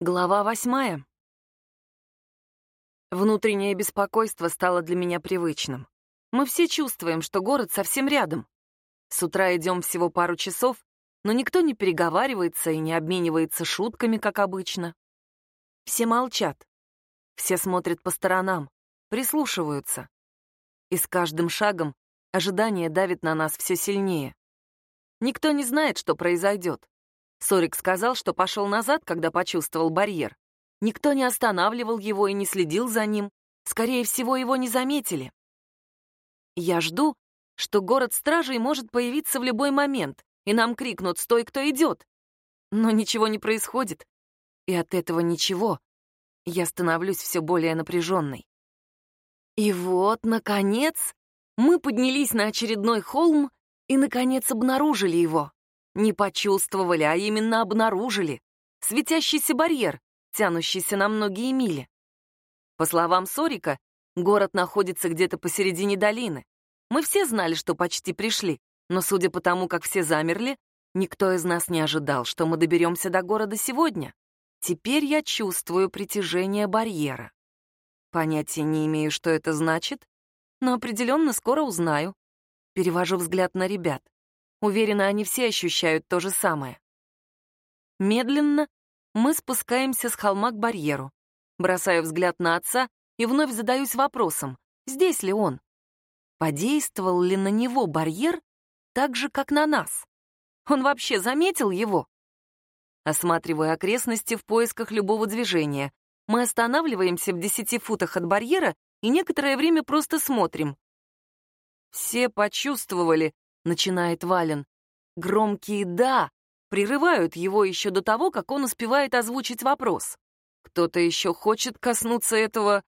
Глава восьмая. Внутреннее беспокойство стало для меня привычным. Мы все чувствуем, что город совсем рядом. С утра идем всего пару часов, но никто не переговаривается и не обменивается шутками, как обычно. Все молчат. Все смотрят по сторонам, прислушиваются. И с каждым шагом ожидание давит на нас все сильнее. Никто не знает, что произойдет. Сорик сказал, что пошел назад, когда почувствовал барьер. Никто не останавливал его и не следил за ним. Скорее всего, его не заметили. Я жду, что город стражей может появиться в любой момент, и нам крикнут «Стой, кто идет!». Но ничего не происходит. И от этого ничего я становлюсь все более напряженной. И вот, наконец, мы поднялись на очередной холм и, наконец, обнаружили его. Не почувствовали, а именно обнаружили. Светящийся барьер, тянущийся на многие мили. По словам Сорика, город находится где-то посередине долины. Мы все знали, что почти пришли, но судя по тому, как все замерли, никто из нас не ожидал, что мы доберемся до города сегодня. Теперь я чувствую притяжение барьера. Понятия не имею, что это значит, но определенно скоро узнаю. Перевожу взгляд на ребят. Уверена, они все ощущают то же самое. Медленно мы спускаемся с холма к барьеру. Бросаю взгляд на отца и вновь задаюсь вопросом, здесь ли он? Подействовал ли на него барьер так же, как на нас? Он вообще заметил его? Осматриваю окрестности в поисках любого движения. Мы останавливаемся в десяти футах от барьера и некоторое время просто смотрим. Все почувствовали, начинает Вален. Громкие «да» прерывают его еще до того, как он успевает озвучить вопрос. Кто-то еще хочет коснуться этого...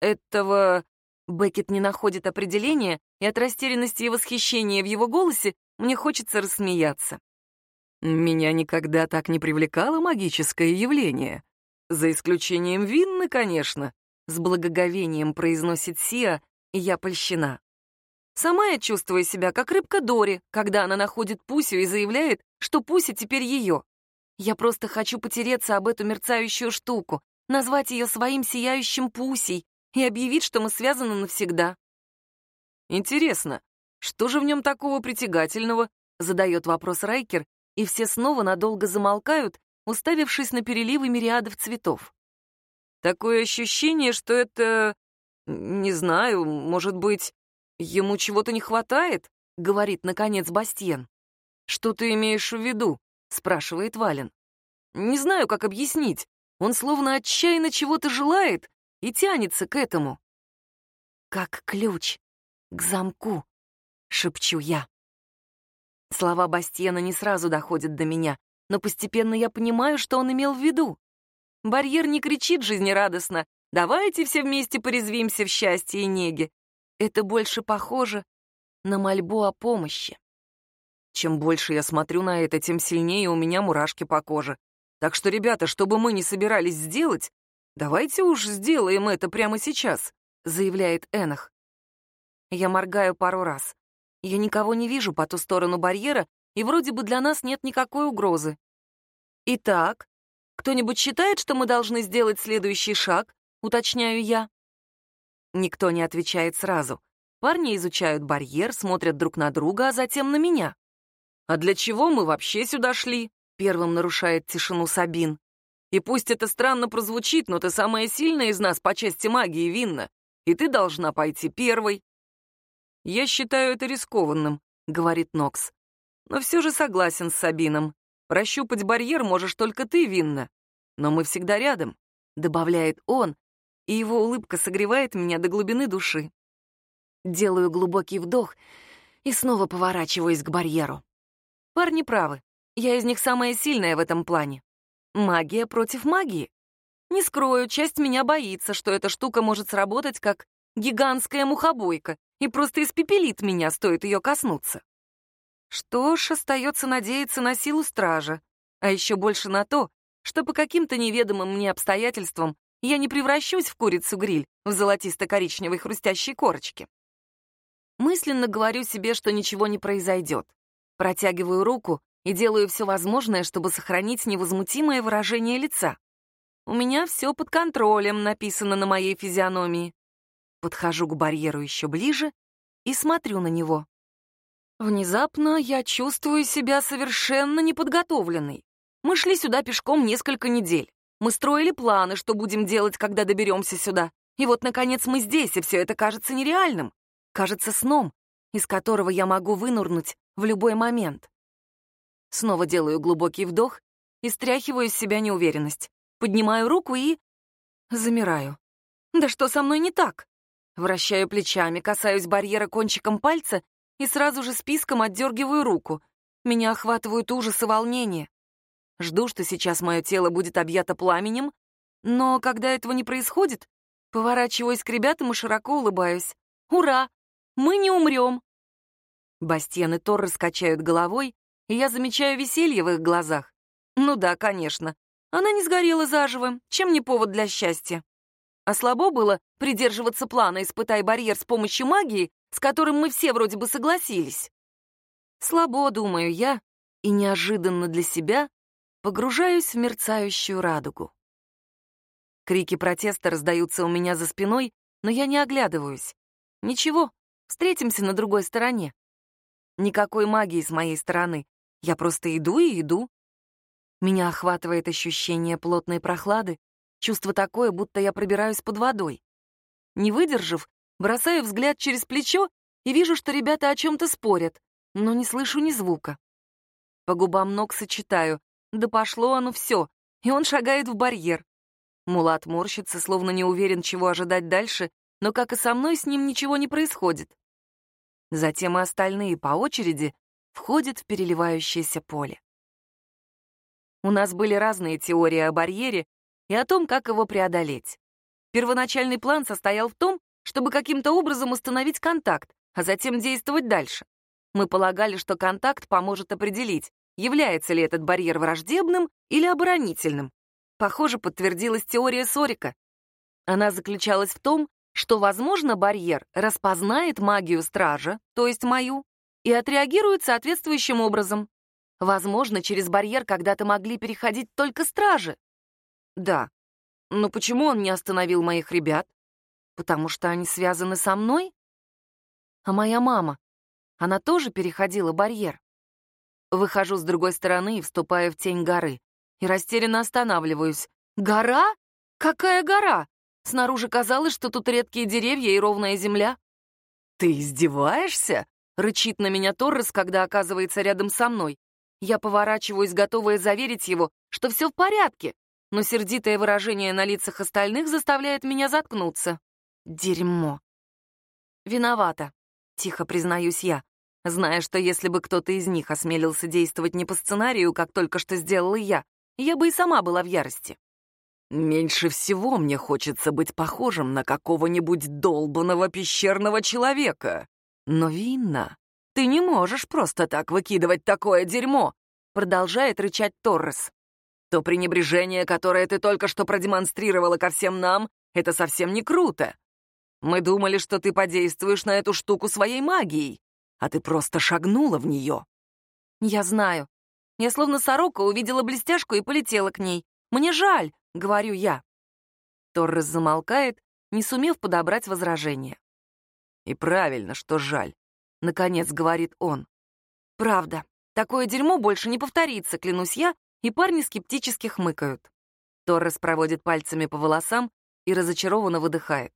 этого... Беккет не находит определения, и от растерянности и восхищения в его голосе мне хочется рассмеяться. Меня никогда так не привлекало магическое явление. За исключением Винны, конечно, с благоговением произносит Сия, и я польщена. Сама я чувствую себя как рыбка Дори, когда она находит Пусю и заявляет, что Пуся теперь ее. Я просто хочу потереться об эту мерцающую штуку, назвать ее своим сияющим Пусей и объявить, что мы связаны навсегда. Интересно, что же в нем такого притягательного? Задает вопрос Райкер, и все снова надолго замолкают, уставившись на переливы мириадов цветов. Такое ощущение, что это... Не знаю, может быть, «Ему чего-то не хватает?» — говорит, наконец, Бастиен. «Что ты имеешь в виду?» — спрашивает Вален. «Не знаю, как объяснить. Он словно отчаянно чего-то желает и тянется к этому». «Как ключ к замку», — шепчу я. Слова Бастиена не сразу доходят до меня, но постепенно я понимаю, что он имел в виду. Барьер не кричит жизнерадостно «давайте все вместе порезвимся в счастье и неге», это больше похоже на мольбу о помощи. Чем больше я смотрю на это, тем сильнее у меня мурашки по коже. Так что, ребята, чтобы мы не собирались сделать, давайте уж сделаем это прямо сейчас, заявляет Энах. Я моргаю пару раз. Я никого не вижу по ту сторону барьера, и вроде бы для нас нет никакой угрозы. Итак, кто-нибудь считает, что мы должны сделать следующий шаг? Уточняю я. Никто не отвечает сразу. Парни изучают барьер, смотрят друг на друга, а затем на меня. «А для чего мы вообще сюда шли?» — первым нарушает тишину Сабин. «И пусть это странно прозвучит, но ты самая сильная из нас по части магии, Винна, и ты должна пойти первой». «Я считаю это рискованным», — говорит Нокс. «Но все же согласен с Сабином. Прощупать барьер можешь только ты, Винна. Но мы всегда рядом», — добавляет он, и его улыбка согревает меня до глубины души. Делаю глубокий вдох и снова поворачиваюсь к барьеру. Парни правы, я из них самая сильная в этом плане. Магия против магии. Не скрою, часть меня боится, что эта штука может сработать как гигантская мухобойка и просто испепелит меня, стоит ее коснуться. Что ж, остается надеяться на силу стража, а еще больше на то, что по каким-то неведомым мне обстоятельствам я не превращусь в курицу-гриль в золотисто-коричневой хрустящей корочке. Мысленно говорю себе, что ничего не произойдет. Протягиваю руку и делаю все возможное, чтобы сохранить невозмутимое выражение лица. У меня все под контролем, написано на моей физиономии. Подхожу к барьеру еще ближе и смотрю на него. Внезапно я чувствую себя совершенно неподготовленной. Мы шли сюда пешком несколько недель. Мы строили планы, что будем делать, когда доберемся сюда. И вот, наконец, мы здесь, и все это кажется нереальным. Кажется сном, из которого я могу вынурнуть в любой момент. Снова делаю глубокий вдох и стряхиваю из себя неуверенность. Поднимаю руку и... Замираю. Да что со мной не так? Вращаю плечами, касаюсь барьера кончиком пальца и сразу же списком отдергиваю руку. Меня охватывают ужас и волнение. Жду, что сейчас мое тело будет объято пламенем, но когда этого не происходит, поворачиваюсь к ребятам и широко улыбаюсь. «Ура! Мы не умрем!» Бастиан и Тор раскачают головой, и я замечаю веселье в их глазах. Ну да, конечно, она не сгорела заживо, чем не повод для счастья. А слабо было придерживаться плана «испытай барьер с помощью магии», с которым мы все вроде бы согласились. Слабо, думаю я, и неожиданно для себя погружаюсь в мерцающую радугу. Крики протеста раздаются у меня за спиной, но я не оглядываюсь. Ничего, встретимся на другой стороне. Никакой магии с моей стороны. Я просто иду и иду. Меня охватывает ощущение плотной прохлады, чувство такое, будто я пробираюсь под водой. Не выдержав, бросаю взгляд через плечо и вижу, что ребята о чем-то спорят, но не слышу ни звука. По губам ног сочетаю, да пошло оно все, и он шагает в барьер. Мулат морщится, словно не уверен, чего ожидать дальше, но, как и со мной, с ним ничего не происходит. Затем и остальные по очереди входят в переливающееся поле. У нас были разные теории о барьере и о том, как его преодолеть. Первоначальный план состоял в том, чтобы каким-то образом установить контакт, а затем действовать дальше. Мы полагали, что контакт поможет определить, является ли этот барьер враждебным или оборонительным. Похоже, подтвердилась теория Сорика. Она заключалась в том, что, возможно, барьер распознает магию стража, то есть мою, и отреагирует соответствующим образом. Возможно, через барьер когда-то могли переходить только стражи. Да, но почему он не остановил моих ребят? Потому что они связаны со мной? А моя мама, она тоже переходила барьер? Выхожу с другой стороны и вступаю в тень горы. И растерянно останавливаюсь. Гора? Какая гора? Снаружи казалось, что тут редкие деревья и ровная земля. «Ты издеваешься?» — рычит на меня Торрес, когда оказывается рядом со мной. Я поворачиваюсь, готовая заверить его, что все в порядке, но сердитое выражение на лицах остальных заставляет меня заткнуться. Дерьмо. Виновата, тихо признаюсь я, зная, что если бы кто-то из них осмелился действовать не по сценарию, как только что сделала я, я бы и сама была в ярости. Меньше всего мне хочется быть похожим на какого-нибудь долбанного пещерного человека. Но Винна «Ты не можешь просто так выкидывать такое дерьмо!» Продолжает рычать Торрес. «То пренебрежение, которое ты только что продемонстрировала ко всем нам, это совсем не круто. Мы думали, что ты подействуешь на эту штуку своей магией, а ты просто шагнула в нее». «Я знаю. Я словно сорока увидела блестяшку и полетела к ней. Мне жаль», — говорю я. Торрес замолкает, не сумев подобрать возражение. «И правильно, что жаль. — наконец говорит он. «Правда, такое дерьмо больше не повторится, клянусь я, и парни скептически хмыкают». Торрес проводит пальцами по волосам и разочарованно выдыхает.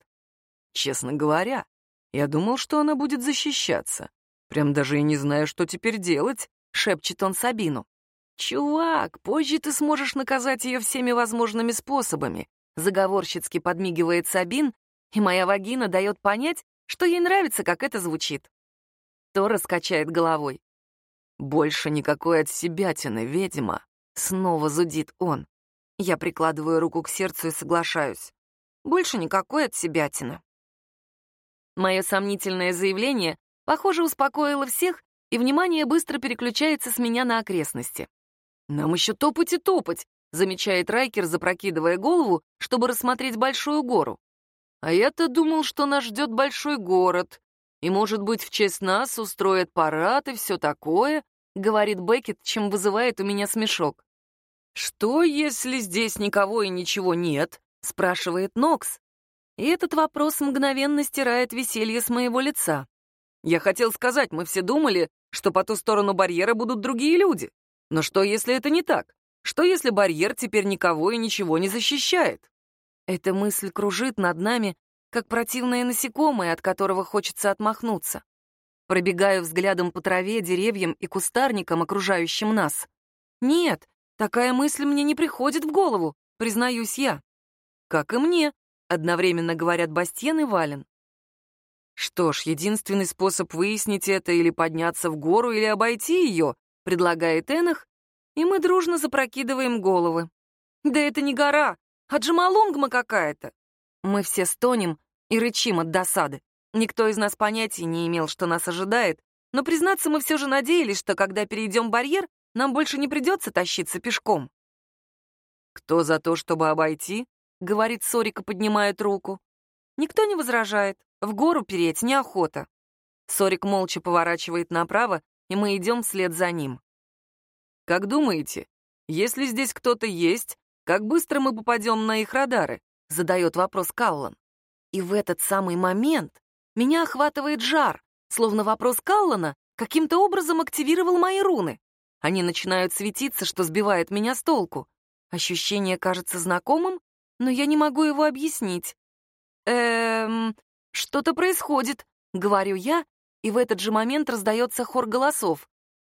«Честно говоря, я думал, что она будет защищаться. Прям даже и не знаю, что теперь делать», — шепчет он Сабину. «Чувак, позже ты сможешь наказать ее всеми возможными способами», — заговорщицки подмигивает Сабин, и моя вагина дает понять, что ей нравится, как это звучит. Тора скачает головой. «Больше никакой от себятины, ведьма!» Снова зудит он. Я прикладываю руку к сердцу и соглашаюсь. Больше никакой от себятины. Мое сомнительное заявление, похоже, успокоило всех, и внимание быстро переключается с меня на окрестности. «Нам еще топать и топать», — замечает Райкер, запрокидывая голову, чтобы рассмотреть большую гору. «А я-то думал, что нас ждет большой город», и, может быть, в честь нас устроят парад и все такое», — говорит Беккет, чем вызывает у меня смешок. «Что, если здесь никого и ничего нет?» — спрашивает Нокс. И этот вопрос мгновенно стирает веселье с моего лица. Я хотел сказать, мы все думали, что по ту сторону барьера будут другие люди. Но что, если это не так? Что, если барьер теперь никого и ничего не защищает? Эта мысль кружит над нами, как противное насекомое, от которого хочется отмахнуться. Пробегаю взглядом по траве, деревьям и кустарникам, окружающим нас. Нет, такая мысль мне не приходит в голову, признаюсь я. Как и мне, одновременно говорят Бастьен и Вален. Что ж, единственный способ выяснить это или подняться в гору, или обойти ее, предлагает Энах, и мы дружно запрокидываем головы. Да это не гора, а Джамалунгма какая-то. Мы все стонем и рычим от досады. Никто из нас понятия не имел, что нас ожидает, но, признаться, мы все же надеялись, что когда перейдем барьер, нам больше не придется тащиться пешком. «Кто за то, чтобы обойти?» — говорит Сорика, поднимает руку. Никто не возражает. В гору переть неохота. Сорик молча поворачивает направо, и мы идем вслед за ним. «Как думаете, если здесь кто-то есть, как быстро мы попадем на их радары?» — задает вопрос Каллан. И в этот самый момент меня охватывает жар, словно вопрос Каллана каким-то образом активировал мои руны. Они начинают светиться, что сбивает меня с толку. Ощущение кажется знакомым, но я не могу его объяснить. «Эм, что-то происходит», — говорю я, и в этот же момент раздается хор голосов.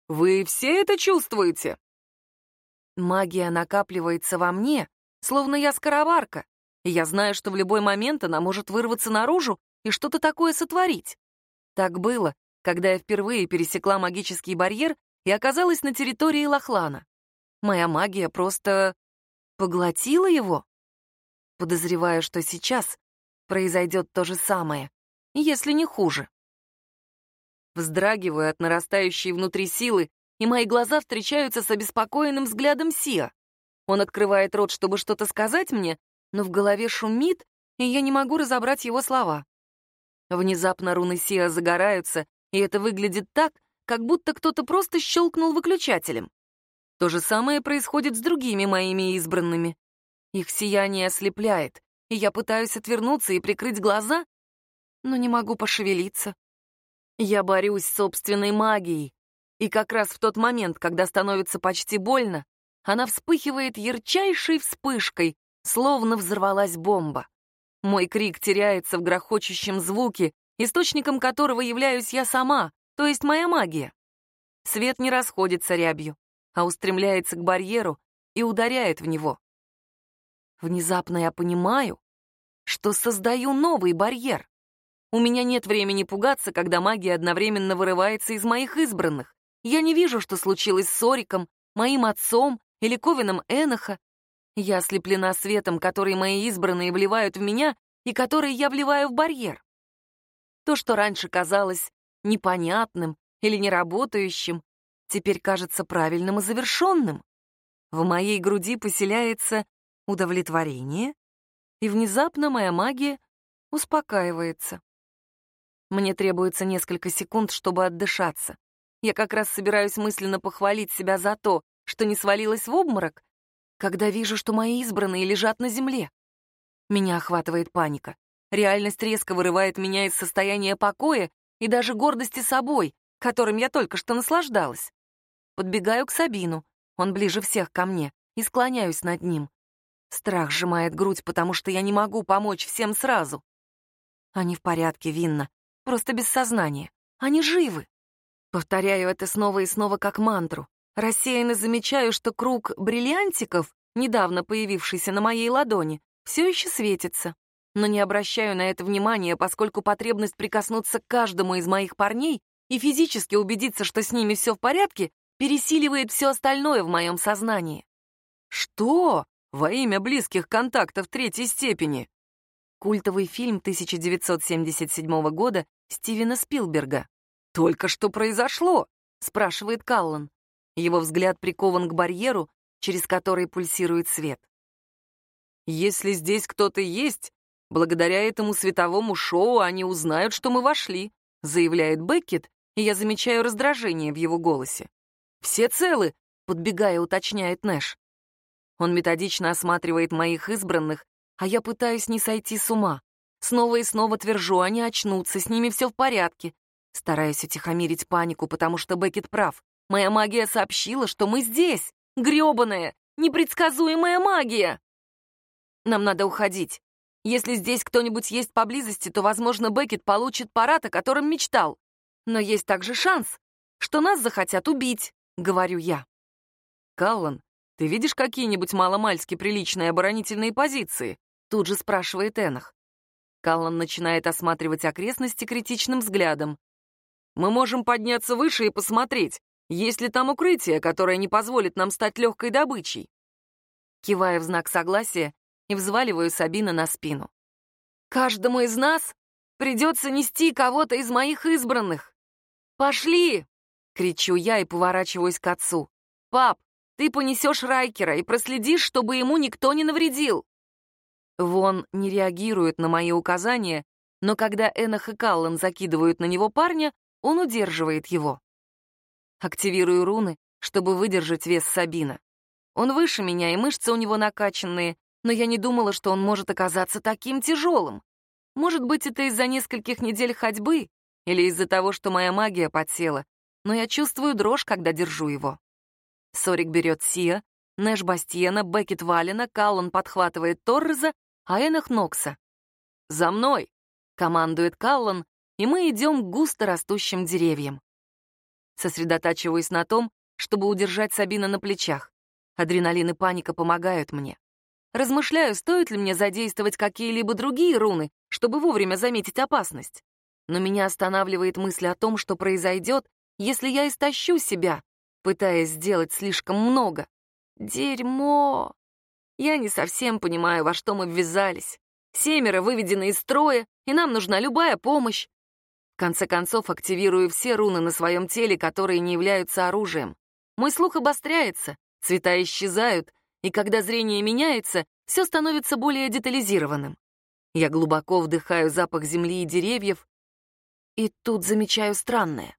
«Вы все это чувствуете?» Магия накапливается во мне, словно я скороварка, и я знаю, что в любой момент она может вырваться наружу и что-то такое сотворить. Так было, когда я впервые пересекла магический барьер и оказалась на территории Лохлана. Моя магия просто поглотила его. Подозреваю, что сейчас произойдет то же самое, если не хуже. Вздрагиваю от нарастающей внутри силы, и мои глаза встречаются с обеспокоенным взглядом Сиа. Он открывает рот, чтобы что-то сказать мне, но в голове шумит, и я не могу разобрать его слова. Внезапно руны Сиа загораются, и это выглядит так, как будто кто-то просто щелкнул выключателем. То же самое происходит с другими моими избранными. Их сияние ослепляет, и я пытаюсь отвернуться и прикрыть глаза, но не могу пошевелиться. Я борюсь с собственной магией, и как раз в тот момент, когда становится почти больно, она вспыхивает ярчайшей вспышкой, словно взорвалась бомба. Мой крик теряется в грохочущем звуке, источником которого являюсь я сама, то есть моя магия. Свет не расходится рябью, а устремляется к барьеру и ударяет в него. Внезапно я понимаю, что создаю новый барьер. У меня нет времени пугаться, когда магия одновременно вырывается из моих избранных. Я не вижу, что случилось с Сориком, моим отцом или Ковином Эноха. Я ослеплена светом, который мои избранные вливают в меня и который я вливаю в барьер. То, что раньше казалось непонятным или неработающим, теперь кажется правильным и завершенным. В моей груди поселяется удовлетворение, и внезапно моя магия успокаивается. Мне требуется несколько секунд, чтобы отдышаться. Я как раз собираюсь мысленно похвалить себя за то, что не свалилась в обморок, когда вижу, что мои избранные лежат на земле. Меня охватывает паника. Реальность резко вырывает меня из состояния покоя и даже гордости собой, которым я только что наслаждалась. Подбегаю к Сабину, он ближе всех ко мне, и склоняюсь над ним. Страх сжимает грудь, потому что я не могу помочь всем сразу. Они в порядке, Винна, просто без сознания. Они живы. Повторяю это снова и снова как мантру. Рассеянно замечаю, что круг бриллиантиков, недавно появившийся на моей ладони, все еще светится. Но не обращаю на это внимания, поскольку потребность прикоснуться к каждому из моих парней и физически убедиться, что с ними все в порядке, пересиливает все остальное в моем сознании. «Что? Во имя близких контактов третьей степени?» Культовый фильм 1977 года Стивена Спилберга. «Только что произошло?» — спрашивает Каллан. Его взгляд прикован к барьеру, через который пульсирует свет. «Если здесь кто-то есть, благодаря этому световому шоу они узнают, что мы вошли», заявляет Беккет, и я замечаю раздражение в его голосе. «Все целы?» — подбегая, уточняет Нэш. Он методично осматривает моих избранных, а я пытаюсь не сойти с ума. Снова и снова твержу, они очнутся, с ними все в порядке. Стараюсь утихомирить панику, потому что Беккет прав. Моя магия сообщила, что мы здесь. Грёбаная, непредсказуемая магия. Нам надо уходить. Если здесь кто-нибудь есть поблизости, то, возможно, Беккет получит парад, о котором мечтал. Но есть также шанс, что нас захотят убить, говорю я. Каллан, ты видишь какие-нибудь маломальски приличные оборонительные позиции? Тут же спрашивает Энах. Каллан начинает осматривать окрестности критичным взглядом. Мы можем подняться выше и посмотреть, есть ли там укрытие, которое не позволит нам стать легкой добычей. Кивая в знак согласия и взваливаю Сабина на спину. Каждому из нас придется нести кого-то из моих избранных. «Пошли!» — кричу я и поворачиваюсь к отцу. «Пап, ты понесешь Райкера и проследишь, чтобы ему никто не навредил!» Вон не реагирует на мои указания, но когда Энах и Каллан закидывают на него парня, он удерживает его. Активирую руны, чтобы выдержать вес Сабина. Он выше меня, и мышцы у него накачанные, но я не думала, что он может оказаться таким тяжелым. Может быть, это из-за нескольких недель ходьбы или из-за того, что моя магия подсела, но я чувствую дрожь, когда держу его. Сорик берет Сия, Нэш Бастиена, Беккет Валена, Каллан подхватывает Торреза, а Энах Нокса. «За мной!» — командует Каллан, и мы идем к густо растущим деревьям. Сосредотачиваюсь на том, чтобы удержать Сабина на плечах. Адреналин и паника помогают мне. Размышляю, стоит ли мне задействовать какие-либо другие руны, чтобы вовремя заметить опасность. Но меня останавливает мысль о том, что произойдет, если я истощу себя, пытаясь сделать слишком много. Дерьмо! Я не совсем понимаю, во что мы ввязались. Семеро выведены из строя, и нам нужна любая помощь. В конце концов, активирую все руны на своем теле, которые не являются оружием. Мой слух обостряется, цвета исчезают, и когда зрение меняется, все становится более детализированным. Я глубоко вдыхаю запах земли и деревьев, и тут замечаю странное.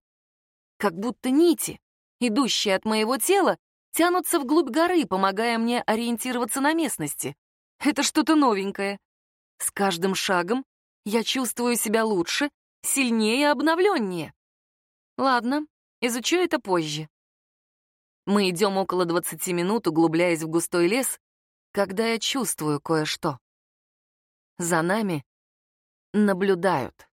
Как будто нити, идущие от моего тела, тянутся вглубь горы, помогая мне ориентироваться на местности. Это что-то новенькое. С каждым шагом я чувствую себя лучше сильнее и обновленнее. Ладно, изучу это позже. Мы идем около 20 минут, углубляясь в густой лес, когда я чувствую кое-что. За нами наблюдают.